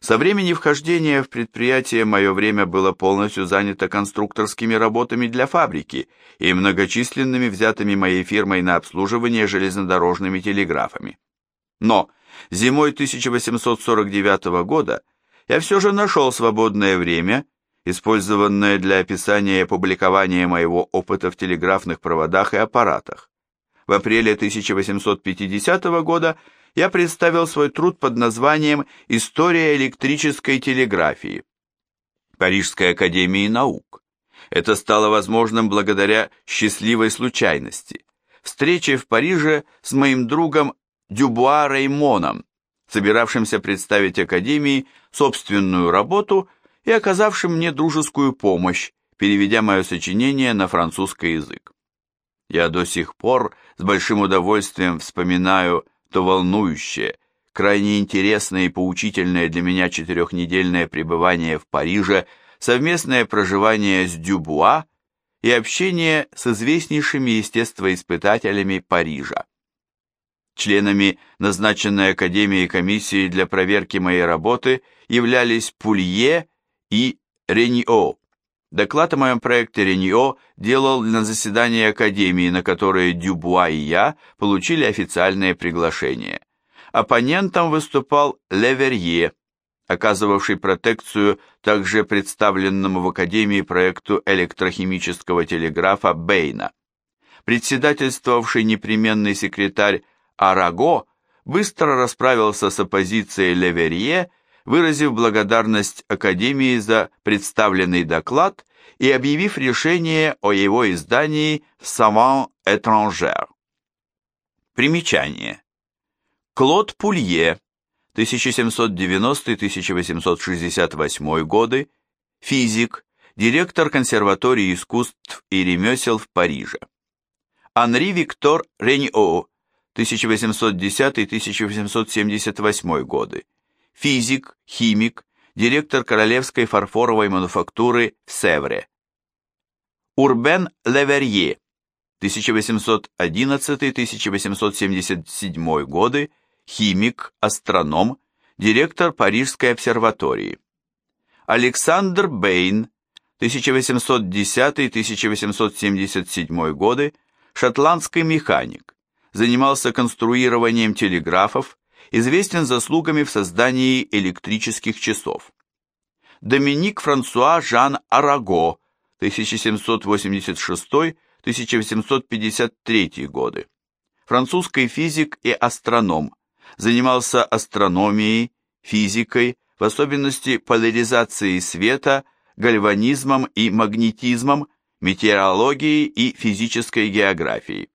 Со времени вхождения в предприятие мое время было полностью занято конструкторскими работами для фабрики и многочисленными взятыми моей фирмой на обслуживание железнодорожными телеграфами. Но зимой 1849 года я все же нашел свободное время, использованное для описания и опубликования моего опыта в телеграфных проводах и аппаратах. В апреле 1850 года я представил свой труд под названием «История электрической телеграфии» Парижской академии наук. Это стало возможным благодаря счастливой случайности. Встрече в Париже с моим другом Дюбуа Реймоном, собиравшимся представить Академии собственную работу и оказавшим мне дружескую помощь, переведя мое сочинение на французский язык. Я до сих пор с большим удовольствием вспоминаю то волнующее, крайне интересное и поучительное для меня четырехнедельное пребывание в Париже, совместное проживание с Дюбуа и общение с известнейшими естествоиспытателями Парижа. Членами назначенной Академией комиссии для проверки моей работы являлись Пулье и Ренио. Доклад о моем проекте Ренио делал на заседании Академии, на которое Дюбуа и я получили официальное приглашение. Оппонентом выступал Леверье, оказывавший протекцию также представленному в Академии проекту электрохимического телеграфа Бейна. Председательствовавший непременный секретарь Араго быстро расправился с оппозицией Леверье, выразив благодарность Академии за представленный доклад и объявив решение о его издании «Savant étranger». Примечание. Клод Пулье, 1790-1868 годы, физик, директор консерватории искусств и ремесел в Париже. Анри Виктор Реньо, 1810-1878 годы, физик, химик, директор Королевской фарфоровой мануфактуры в Севре. Урбен Леверье, 1811-1877 годы, химик, астроном, директор Парижской обсерватории. Александр Бейн, 1810-1877 годы, шотландский механик, занимался конструированием телеграфов, известен заслугами в создании электрических часов. Доминик Франсуа Жан Араго, 1786-1853 годы. Французский физик и астроном, занимался астрономией, физикой, в особенности поляризацией света, гальванизмом и магнетизмом, метеорологией и физической географией.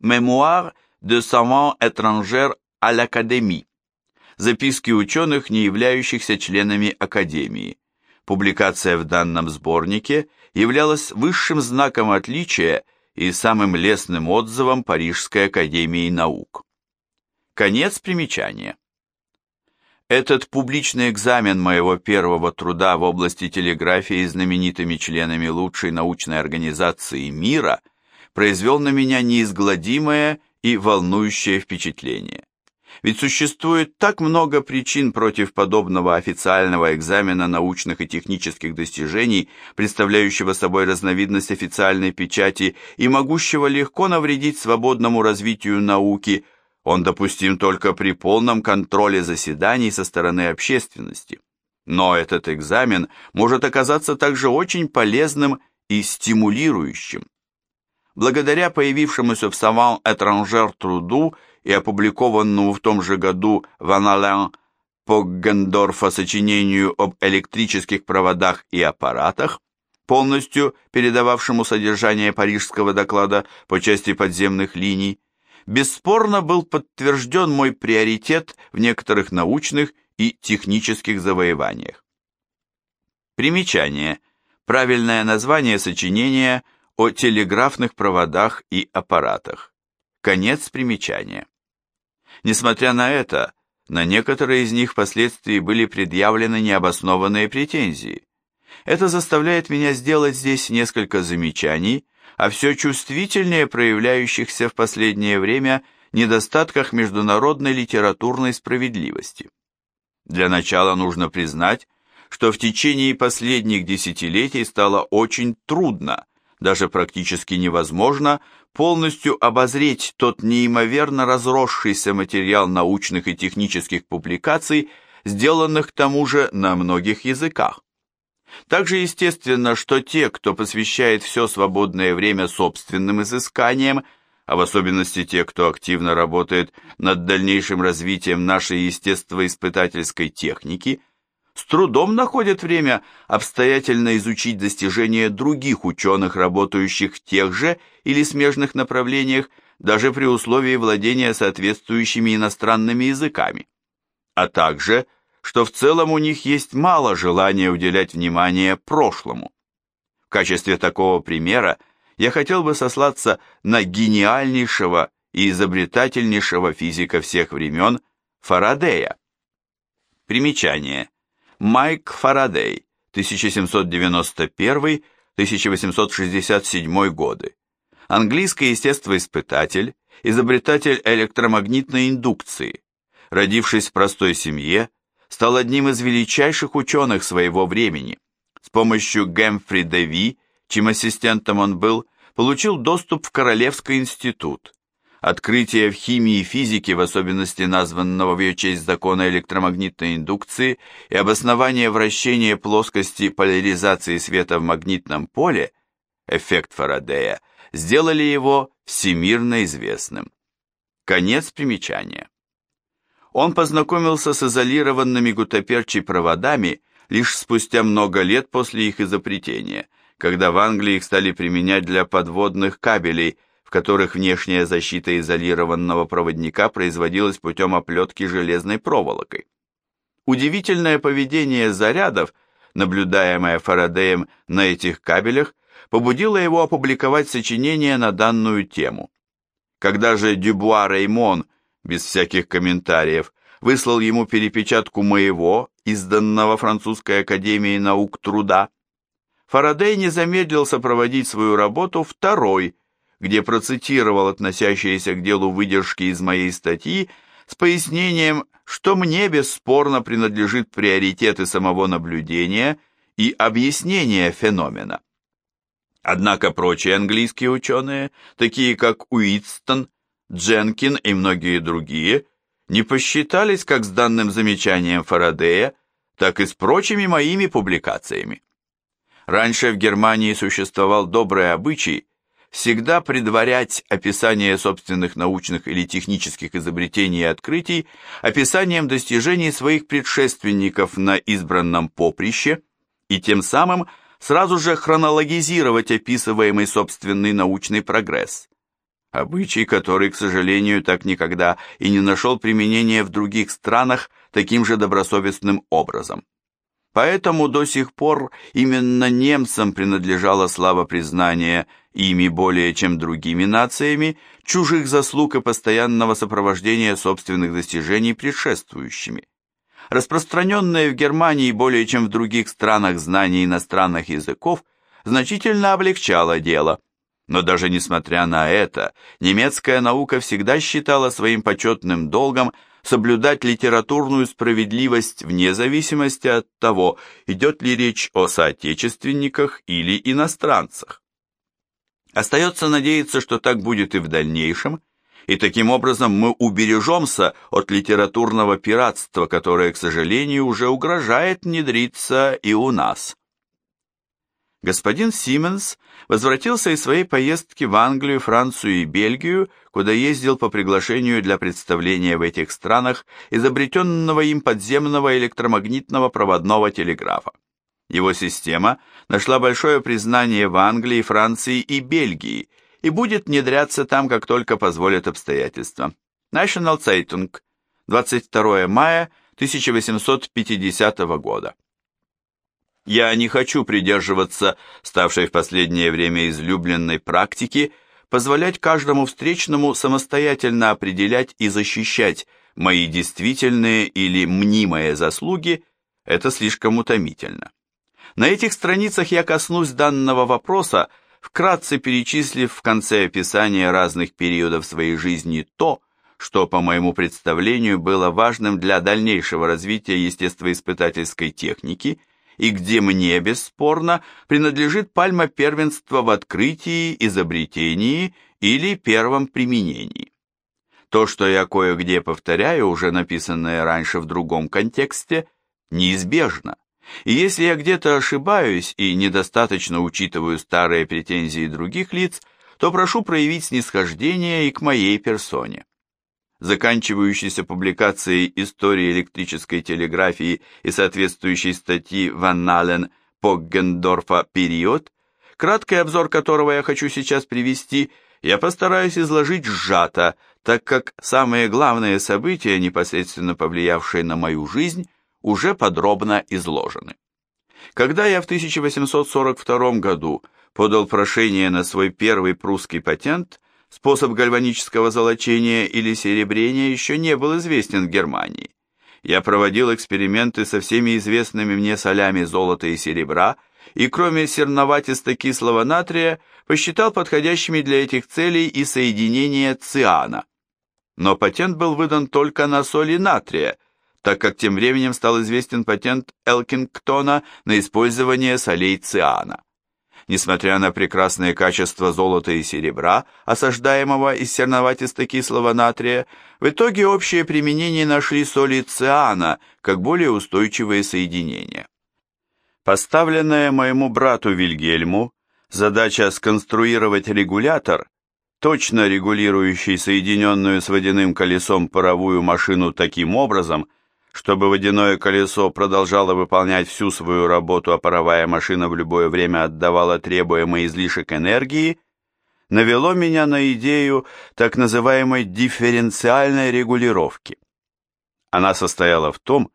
Мемуар de savants étrangers l'Académie. Записки ученых, не являющихся членами Академии. Публикация в данном сборнике являлась высшим знаком отличия и самым лестным отзывом Парижской Академии Наук. Конец примечания. Этот публичный экзамен моего первого труда в области телеграфии знаменитыми членами лучшей научной организации мира произвел на меня неизгладимое и волнующее впечатление. Ведь существует так много причин против подобного официального экзамена научных и технических достижений, представляющего собой разновидность официальной печати и могущего легко навредить свободному развитию науки, он допустим только при полном контроле заседаний со стороны общественности. Но этот экзамен может оказаться также очень полезным и стимулирующим. Благодаря появившемуся в Саван Этранжер труду и опубликованному в том же году в Анален Поггендорфа сочинению об электрических проводах и аппаратах, полностью передававшему содержание парижского доклада по части подземных линий, бесспорно был подтвержден мой приоритет в некоторых научных и технических завоеваниях. Примечание. Правильное название сочинения – о телеграфных проводах и аппаратах. Конец примечания. Несмотря на это, на некоторые из них впоследствии были предъявлены необоснованные претензии. Это заставляет меня сделать здесь несколько замечаний о все чувствительнее проявляющихся в последнее время недостатках международной литературной справедливости. Для начала нужно признать, что в течение последних десятилетий стало очень трудно, даже практически невозможно, полностью обозреть тот неимоверно разросшийся материал научных и технических публикаций, сделанных к тому же на многих языках. Также естественно, что те, кто посвящает все свободное время собственным изысканиям, а в особенности те, кто активно работает над дальнейшим развитием нашей естествоиспытательской техники, с трудом находят время обстоятельно изучить достижения других ученых, работающих в тех же или смежных направлениях, даже при условии владения соответствующими иностранными языками, а также, что в целом у них есть мало желания уделять внимание прошлому. В качестве такого примера я хотел бы сослаться на гениальнейшего и изобретательнейшего физика всех времен Фарадея. Примечание. Майк Фарадей, 1791-1867 годы. Английский естествоиспытатель, изобретатель электромагнитной индукции. Родившись в простой семье, стал одним из величайших ученых своего времени. С помощью Гэмфри Деви чьим ассистентом он был, получил доступ в Королевский институт. Открытие в химии и физике, в особенности названного в ее честь закона электромагнитной индукции и обоснование вращения плоскости поляризации света в магнитном поле, эффект Фарадея, сделали его всемирно известным. Конец примечания. Он познакомился с изолированными гутоперчей проводами лишь спустя много лет после их изобретения – когда в Англии их стали применять для подводных кабелей, в которых внешняя защита изолированного проводника производилась путем оплетки железной проволокой. Удивительное поведение зарядов, наблюдаемое Фарадеем на этих кабелях, побудило его опубликовать сочинение на данную тему. Когда же Дюбуа Реймон, без всяких комментариев, выслал ему перепечатку моего, изданного Французской академией наук труда, Фарадей не замедлил сопроводить свою работу второй, где процитировал относящиеся к делу выдержки из моей статьи с пояснением, что мне бесспорно принадлежит приоритеты самого наблюдения и объяснения феномена. Однако прочие английские ученые, такие как Уитстон, Дженкин и многие другие, не посчитались как с данным замечанием Фарадея, так и с прочими моими публикациями. Раньше в Германии существовал добрый обычай всегда предварять описание собственных научных или технических изобретений и открытий описанием достижений своих предшественников на избранном поприще и тем самым сразу же хронологизировать описываемый собственный научный прогресс. Обычай, который, к сожалению, так никогда и не нашел применения в других странах таким же добросовестным образом. Поэтому до сих пор именно немцам принадлежала слава признания ими более чем другими нациями, чужих заслуг и постоянного сопровождения собственных достижений предшествующими. Распространенное в Германии более чем в других странах знание иностранных языков значительно облегчало дело. Но даже несмотря на это, немецкая наука всегда считала своим почетным долгом соблюдать литературную справедливость вне зависимости от того, идет ли речь о соотечественниках или иностранцах. Остается надеяться, что так будет и в дальнейшем, и таким образом мы убережемся от литературного пиратства, которое, к сожалению, уже угрожает внедриться и у нас. Господин Сименс возвратился из своей поездки в Англию, Францию и Бельгию, куда ездил по приглашению для представления в этих странах изобретенного им подземного электромагнитного проводного телеграфа. Его система нашла большое признание в Англии, Франции и Бельгии и будет внедряться там, как только позволят обстоятельства. National Zeitung, 22 мая 1850 года. Я не хочу придерживаться ставшей в последнее время излюбленной практики позволять каждому встречному самостоятельно определять и защищать мои действительные или мнимые заслуги, это слишком утомительно. На этих страницах я коснусь данного вопроса, вкратце перечислив в конце описания разных периодов своей жизни то, что, по моему представлению, было важным для дальнейшего развития естествоиспытательской техники и где мне, бесспорно, принадлежит пальма первенства в открытии, изобретении или первом применении. То, что я кое-где повторяю, уже написанное раньше в другом контексте, неизбежно. И если я где-то ошибаюсь и недостаточно учитываю старые претензии других лиц, то прошу проявить снисхождение и к моей персоне. Заканчивающейся публикацией истории электрической телеграфии и соответствующей статьи Ван Нален Поггендорфа «Период», краткий обзор которого я хочу сейчас привести, я постараюсь изложить сжато, так как самые главные события, непосредственно повлиявшие на мою жизнь, уже подробно изложены. Когда я в 1842 году подал прошение на свой первый прусский патент, способ гальванического золочения или серебрения еще не был известен в Германии. Я проводил эксперименты со всеми известными мне солями золота и серебра, и кроме серноватисто-кислого натрия посчитал подходящими для этих целей и соединения циана. Но патент был выдан только на соли натрия, так как тем временем стал известен патент Элкингтона на использование солей циана. Несмотря на прекрасные качества золота и серебра, осаждаемого из серноватисто-кислого натрия, в итоге общее применение нашли соли циана как более устойчивые соединения. Поставленная моему брату Вильгельму задача сконструировать регулятор, точно регулирующий соединенную с водяным колесом паровую машину таким образом, чтобы водяное колесо продолжало выполнять всю свою работу, а паровая машина в любое время отдавала требуемый излишек энергии, навело меня на идею так называемой дифференциальной регулировки. Она состояла в том,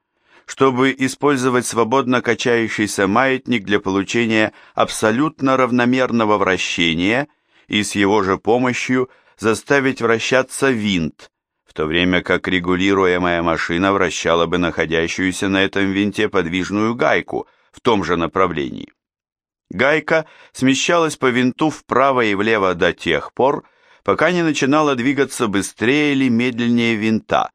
чтобы использовать свободно качающийся маятник для получения абсолютно равномерного вращения и с его же помощью заставить вращаться винт, то время как регулируемая машина вращала бы находящуюся на этом винте подвижную гайку в том же направлении. Гайка смещалась по винту вправо и влево до тех пор, пока не начинала двигаться быстрее или медленнее винта,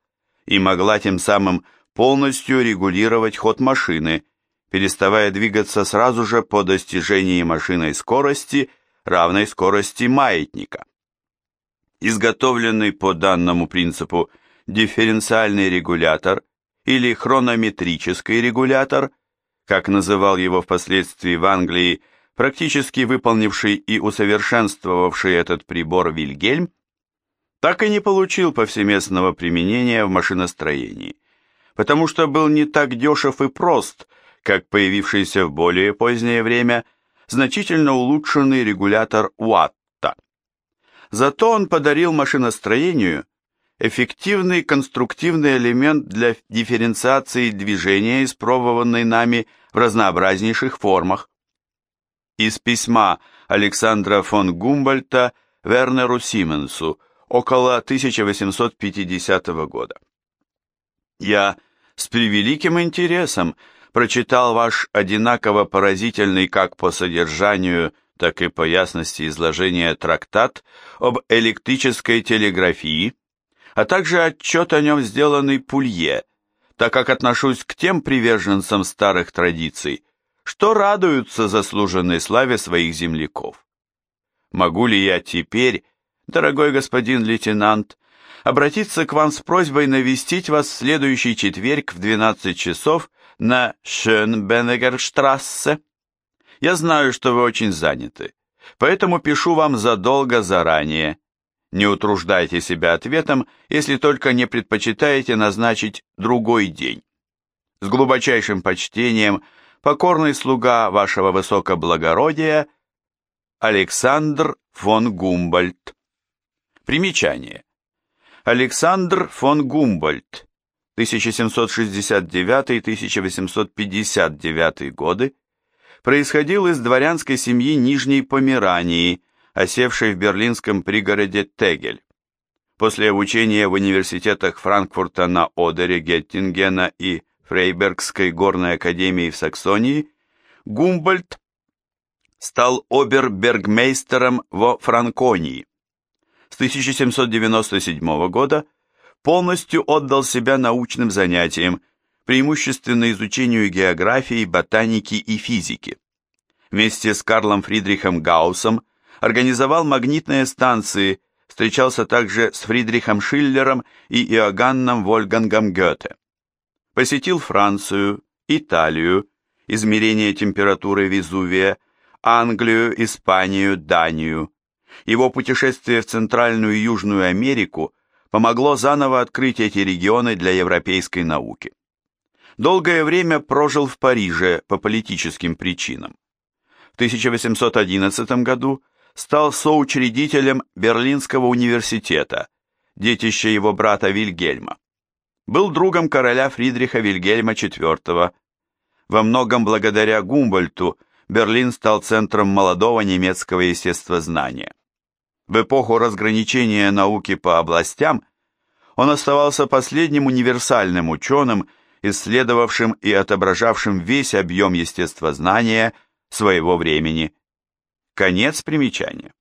и могла тем самым полностью регулировать ход машины, переставая двигаться сразу же по достижении машиной скорости, равной скорости маятника. Изготовленный по данному принципу дифференциальный регулятор или хронометрический регулятор, как называл его впоследствии в Англии практически выполнивший и усовершенствовавший этот прибор Вильгельм, так и не получил повсеместного применения в машиностроении, потому что был не так дешев и прост, как появившийся в более позднее время значительно улучшенный регулятор Уатт. Зато он подарил машиностроению эффективный конструктивный элемент для дифференциации движения, испробованный нами в разнообразнейших формах. Из письма Александра фон Гумбольта Вернеру Сименсу около 1850 года. Я с превеликим интересом прочитал ваш одинаково поразительный как по содержанию, так и по ясности изложения трактат об электрической телеграфии, а также отчет о нем сделанный Пулье, так как отношусь к тем приверженцам старых традиций, что радуются заслуженной славе своих земляков. Могу ли я теперь, дорогой господин лейтенант, обратиться к вам с просьбой навестить вас в следующий четверг в 12 часов на Шönбеннегерштрассе? Я знаю, что вы очень заняты, поэтому пишу вам задолго заранее. Не утруждайте себя ответом, если только не предпочитаете назначить другой день. С глубочайшим почтением, покорный слуга вашего высокоблагородия, Александр фон Гумбольд. Примечание. Александр фон Гумбольд, 1769-1859 годы, происходил из дворянской семьи Нижней Померании, осевшей в берлинском пригороде Тегель. После обучения в университетах Франкфурта на Одере, Геттингена и Фрейбергской горной академии в Саксонии, Гумбольд стал обербергмейстером во Франконии. С 1797 года полностью отдал себя научным занятиям, преимущественно изучению географии, ботаники и физики. Вместе с Карлом Фридрихом Гауссом организовал магнитные станции, встречался также с Фридрихом Шиллером и Иоганном Вольгангом Гёте. Посетил Францию, Италию, измерение температуры Везувия, Англию, Испанию, Данию. Его путешествие в Центральную и Южную Америку помогло заново открыть эти регионы для европейской науки долгое время прожил в Париже по политическим причинам. В 1811 году стал соучредителем Берлинского университета, детище его брата Вильгельма. Был другом короля Фридриха Вильгельма IV. Во многом благодаря Гумбольту Берлин стал центром молодого немецкого естествознания. В эпоху разграничения науки по областям он оставался последним универсальным ученым, исследовавшим и отображавшим весь объем естествознания своего времени. Конец примечания.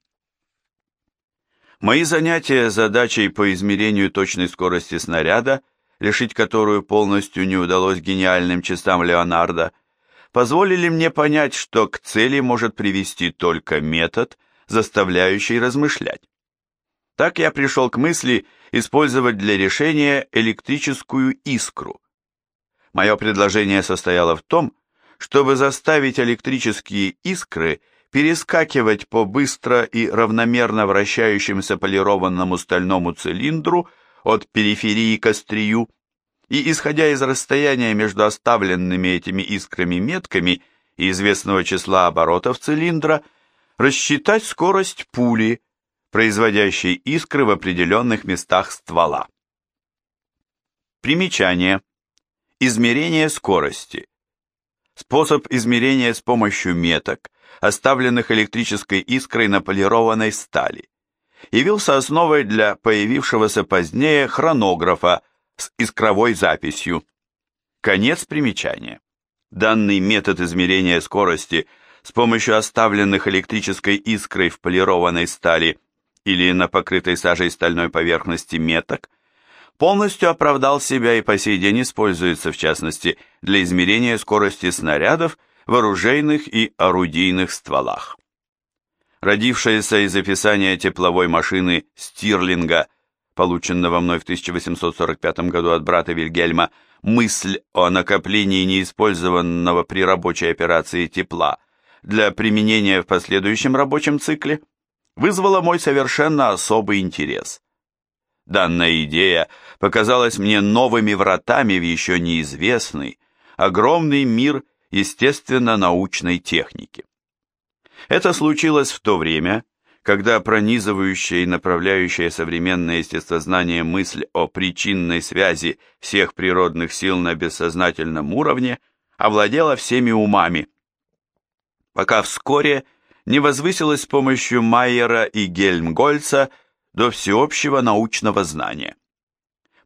Мои занятия задачей по измерению точной скорости снаряда, решить которую полностью не удалось гениальным часам Леонардо, позволили мне понять, что к цели может привести только метод, заставляющий размышлять. Так я пришел к мысли использовать для решения электрическую искру – Мое предложение состояло в том, чтобы заставить электрические искры перескакивать по быстро и равномерно вращающемуся полированному стальному цилиндру от периферии к острию, и, исходя из расстояния между оставленными этими искрами метками и известного числа оборотов цилиндра, рассчитать скорость пули, производящей искры в определенных местах ствола. Примечание. Измерение скорости. Способ измерения с помощью меток, оставленных электрической искрой на полированной стали. Явился основой для появившегося позднее хронографа с искровой записью. Конец примечания. Данный метод измерения скорости с помощью оставленных электрической искрой в полированной стали или на покрытой сажей стальной поверхности меток полностью оправдал себя и по сей день используется, в частности, для измерения скорости снарядов в оружейных и орудийных стволах. Родившаяся из описания тепловой машины Стирлинга, полученного мной в 1845 году от брата Вильгельма, мысль о накоплении неиспользованного при рабочей операции тепла для применения в последующем рабочем цикле, вызвала мой совершенно особый интерес – Данная идея показалась мне новыми вратами в еще неизвестный, огромный мир естественно-научной техники. Это случилось в то время, когда пронизывающая и направляющая современное естествознание мысль о причинной связи всех природных сил на бессознательном уровне овладела всеми умами, пока вскоре не возвысилась с помощью Майера и Гельмгольца – до всеобщего научного знания.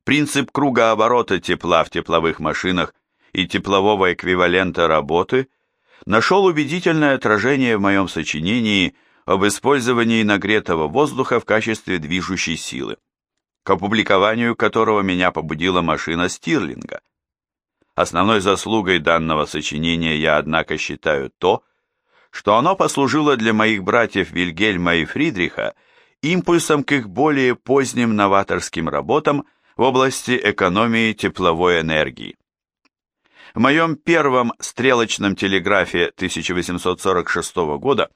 Принцип круга оборота тепла в тепловых машинах и теплового эквивалента работы нашел убедительное отражение в моем сочинении об использовании нагретого воздуха в качестве движущей силы, к опубликованию которого меня побудила машина Стирлинга. Основной заслугой данного сочинения я, однако, считаю то, что оно послужило для моих братьев Вильгельма и Фридриха импульсом к их более поздним новаторским работам в области экономии тепловой энергии. В моем первом стрелочном телеграфе 1846 года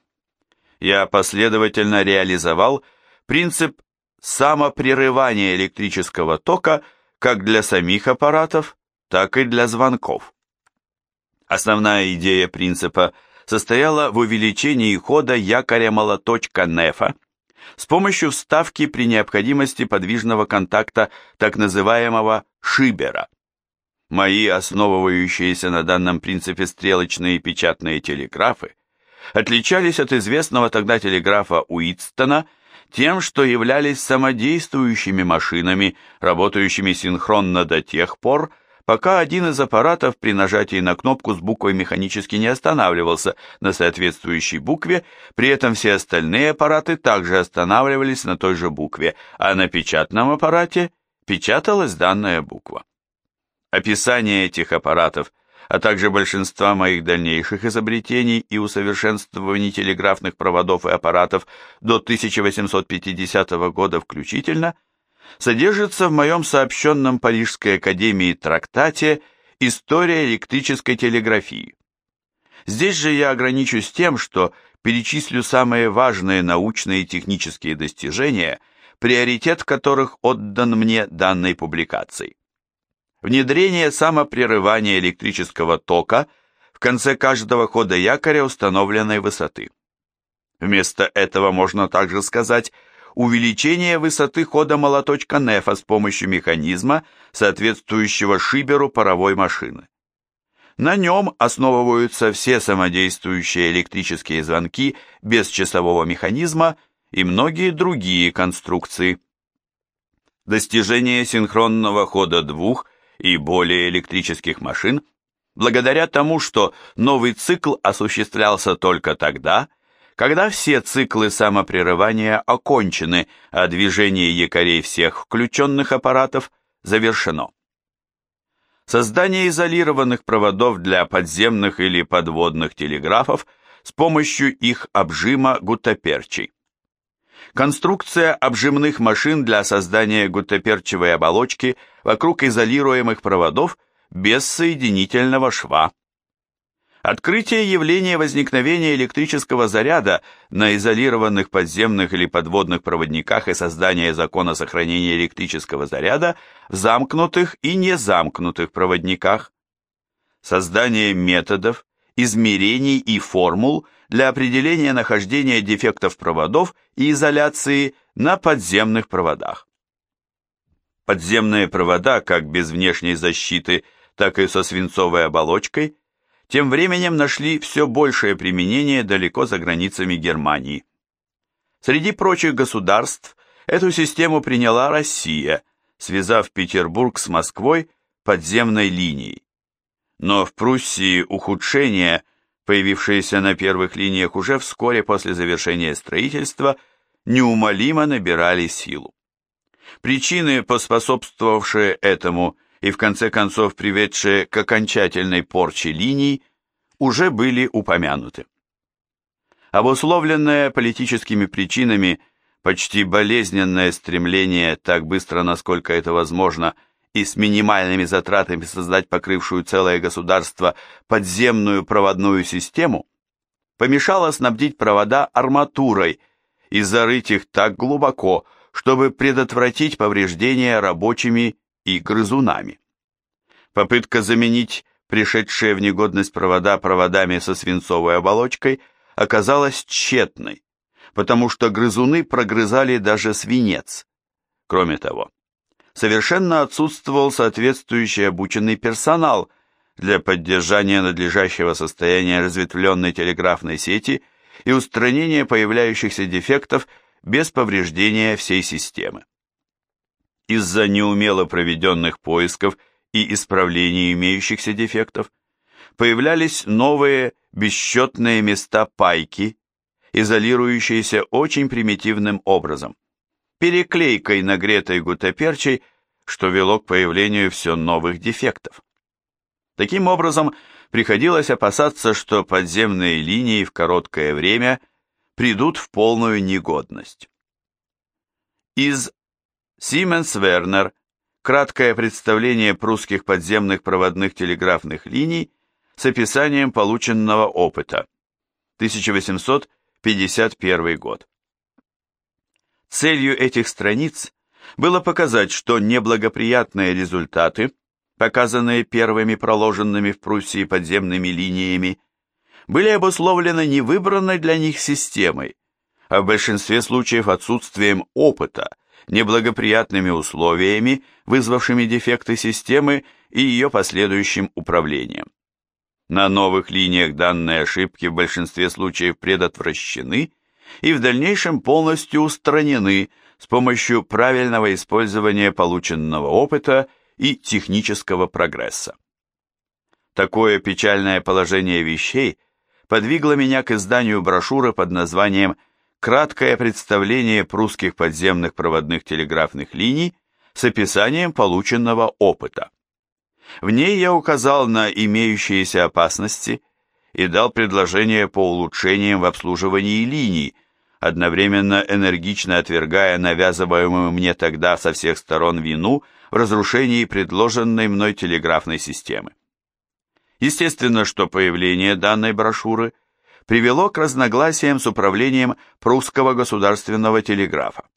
я последовательно реализовал принцип самопрерывания электрического тока как для самих аппаратов, так и для звонков. Основная идея принципа состояла в увеличении хода якоря-молоточка Нефа с помощью вставки при необходимости подвижного контакта так называемого шибера. Мои основывающиеся на данном принципе стрелочные печатные телеграфы отличались от известного тогда телеграфа Уитстона тем, что являлись самодействующими машинами, работающими синхронно до тех пор, пока один из аппаратов при нажатии на кнопку с буквой механически не останавливался на соответствующей букве, при этом все остальные аппараты также останавливались на той же букве, а на печатном аппарате печаталась данная буква. Описание этих аппаратов, а также большинства моих дальнейших изобретений и усовершенствований телеграфных проводов и аппаратов до 1850 года включительно, содержится в моем сообщенном Парижской академии трактате «История электрической телеграфии». Здесь же я ограничусь тем, что перечислю самые важные научные и технические достижения, приоритет которых отдан мне данной публикацией. Внедрение самопрерывания электрического тока в конце каждого хода якоря установленной высоты. Вместо этого можно также сказать увеличение высоты хода молоточка Нефа с помощью механизма, соответствующего шиберу паровой машины. На нем основываются все самодействующие электрические звонки без часового механизма и многие другие конструкции. Достижение синхронного хода двух и более электрических машин, благодаря тому, что новый цикл осуществлялся только тогда, когда все циклы самопрерывания окончены, а движение якорей всех включенных аппаратов завершено. Создание изолированных проводов для подземных или подводных телеграфов с помощью их обжима гуттаперчей. Конструкция обжимных машин для создания гуттаперчевой оболочки вокруг изолируемых проводов без соединительного шва. Открытие явления возникновения электрического заряда на изолированных подземных или подводных проводниках и создание закона сохранения электрического заряда в замкнутых и незамкнутых проводниках. Создание методов, измерений и формул для определения нахождения дефектов проводов и изоляции на подземных проводах. Подземные провода, как без внешней защиты, так и со свинцовой оболочкой – тем временем нашли все большее применение далеко за границами Германии. Среди прочих государств эту систему приняла Россия, связав Петербург с Москвой подземной линией. Но в Пруссии ухудшения, появившиеся на первых линиях уже вскоре после завершения строительства, неумолимо набирали силу. Причины, поспособствовавшие этому, и в конце концов приведшие к окончательной порче линий, уже были упомянуты. Обусловленное политическими причинами почти болезненное стремление так быстро, насколько это возможно, и с минимальными затратами создать покрывшую целое государство подземную проводную систему, помешало снабдить провода арматурой и зарыть их так глубоко, чтобы предотвратить повреждения рабочими и грызунами. Попытка заменить пришедшие в негодность провода проводами со свинцовой оболочкой оказалась тщетной, потому что грызуны прогрызали даже свинец. Кроме того, совершенно отсутствовал соответствующий обученный персонал для поддержания надлежащего состояния разветвленной телеграфной сети и устранения появляющихся дефектов без повреждения всей системы из-за неумело проведенных поисков и исправлений имеющихся дефектов, появлялись новые бесчетные места пайки, изолирующиеся очень примитивным образом, переклейкой нагретой гутоперчей, что вело к появлению все новых дефектов. Таким образом, приходилось опасаться, что подземные линии в короткое время придут в полную негодность. Из Сименс Вернер. Краткое представление прусских подземных проводных телеграфных линий с описанием полученного опыта. 1851 год. Целью этих страниц было показать, что неблагоприятные результаты, показанные первыми проложенными в Пруссии подземными линиями, были обусловлены не выбранной для них системой, а в большинстве случаев отсутствием опыта, неблагоприятными условиями, вызвавшими дефекты системы и ее последующим управлением. На новых линиях данные ошибки в большинстве случаев предотвращены и в дальнейшем полностью устранены с помощью правильного использования полученного опыта и технического прогресса. Такое печальное положение вещей подвигло меня к изданию брошюры под названием краткое представление прусских подземных проводных телеграфных линий с описанием полученного опыта. В ней я указал на имеющиеся опасности и дал предложение по улучшениям в обслуживании линий, одновременно энергично отвергая навязываемую мне тогда со всех сторон вину в разрушении предложенной мной телеграфной системы. Естественно, что появление данной брошюры привело к разногласиям с управлением прусского государственного телеграфа.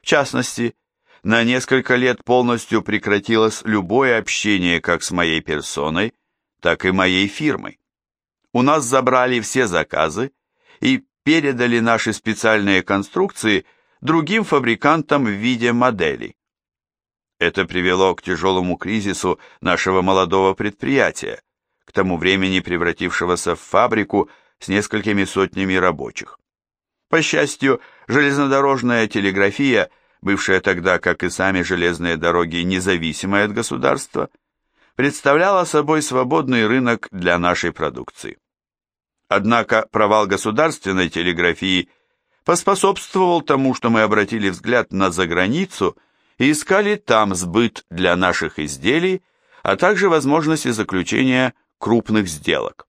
В частности, на несколько лет полностью прекратилось любое общение как с моей персоной, так и моей фирмой. У нас забрали все заказы и передали наши специальные конструкции другим фабрикантам в виде моделей. Это привело к тяжелому кризису нашего молодого предприятия, к тому времени превратившегося в фабрику с несколькими сотнями рабочих. По счастью, железнодорожная телеграфия, бывшая тогда, как и сами железные дороги, независимая от государства, представляла собой свободный рынок для нашей продукции. Однако провал государственной телеграфии поспособствовал тому, что мы обратили взгляд на заграницу и искали там сбыт для наших изделий, а также возможности заключения крупных сделок.